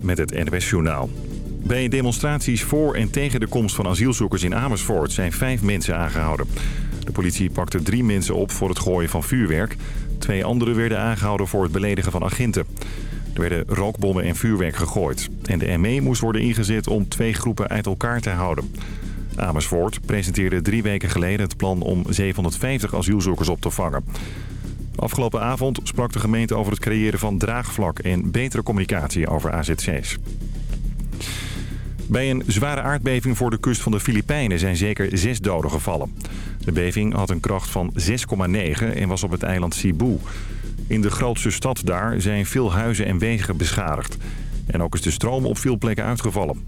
Met het NWS Journaal. Bij demonstraties voor en tegen de komst van asielzoekers in Amersfoort zijn vijf mensen aangehouden. De politie pakte drie mensen op voor het gooien van vuurwerk. Twee anderen werden aangehouden voor het beledigen van agenten. Er werden rookbommen en vuurwerk gegooid. En de ME moest worden ingezet om twee groepen uit elkaar te houden. Amersfoort presenteerde drie weken geleden het plan om 750 asielzoekers op te vangen. Afgelopen avond sprak de gemeente over het creëren van draagvlak en betere communicatie over AZC's. Bij een zware aardbeving voor de kust van de Filipijnen zijn zeker zes doden gevallen. De beving had een kracht van 6,9 en was op het eiland Cebu. In de grootste stad daar zijn veel huizen en wegen beschadigd. En ook is de stroom op veel plekken uitgevallen.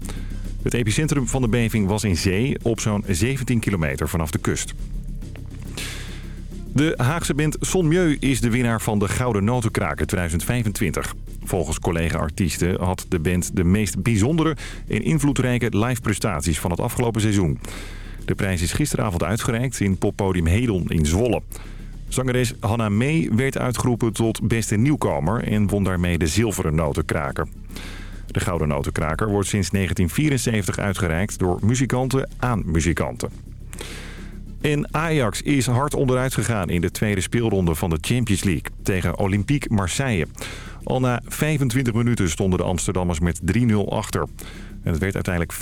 Het epicentrum van de beving was in zee op zo'n 17 kilometer vanaf de kust. De Haagse band Son Mieu is de winnaar van de Gouden Notenkraker 2025. Volgens collega-artiesten had de band de meest bijzondere en invloedrijke live prestaties van het afgelopen seizoen. De prijs is gisteravond uitgereikt in poppodium Hedon in Zwolle. Zangeres Hanna May werd uitgeroepen tot beste nieuwkomer en won daarmee de zilveren notenkraker. De Gouden Notenkraker wordt sinds 1974 uitgereikt door muzikanten aan muzikanten. En Ajax is hard onderuit gegaan in de tweede speelronde van de Champions League tegen Olympique Marseille. Al na 25 minuten stonden de Amsterdammers met 3-0 achter. En het werd uiteindelijk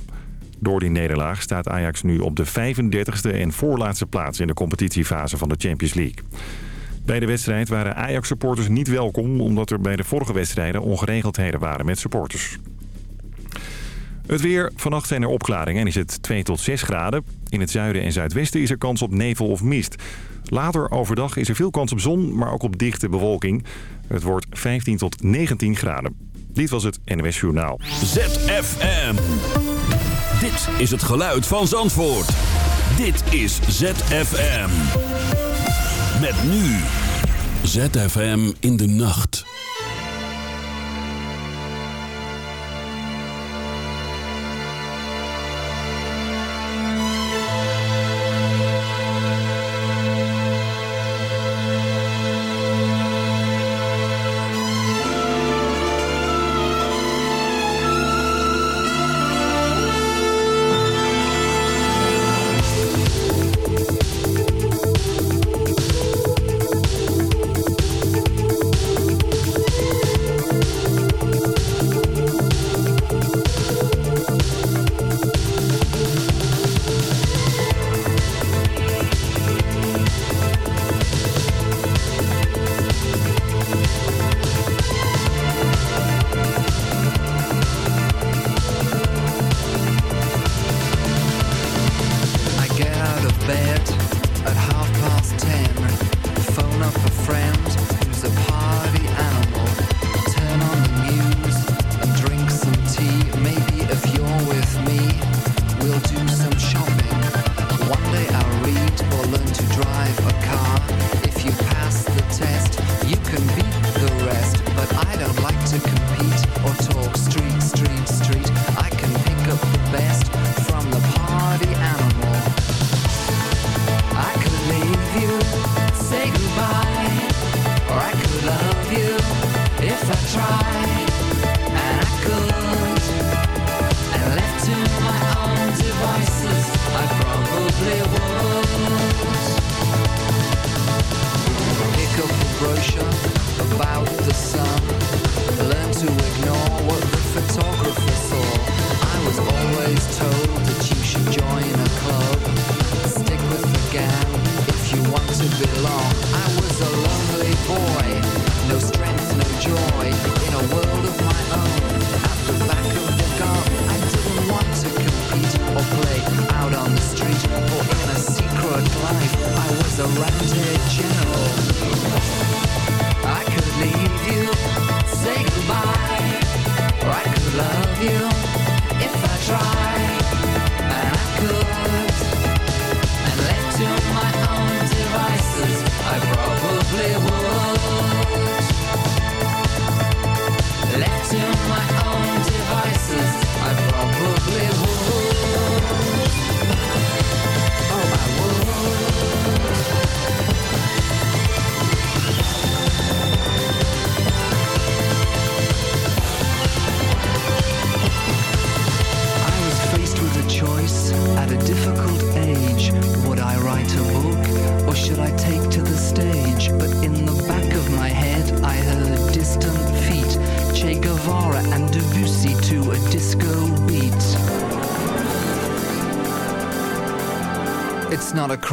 4-0. Door die nederlaag staat Ajax nu op de 35e en voorlaatste plaats in de competitiefase van de Champions League. Bij de wedstrijd waren Ajax-supporters niet welkom... omdat er bij de vorige wedstrijden ongeregeldheden waren met supporters. Het weer. Vannacht zijn er opklaringen en is het 2 tot 6 graden. In het zuiden en zuidwesten is er kans op nevel of mist. Later overdag is er veel kans op zon, maar ook op dichte bewolking. Het wordt 15 tot 19 graden. Dit was het NWS Journaal. ZFM. Dit is het geluid van Zandvoort. Dit is ZFM. Met nu. ZFM in de nacht.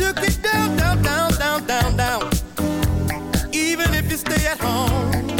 Took get down, down, down, down, down, down. Even if you stay at home.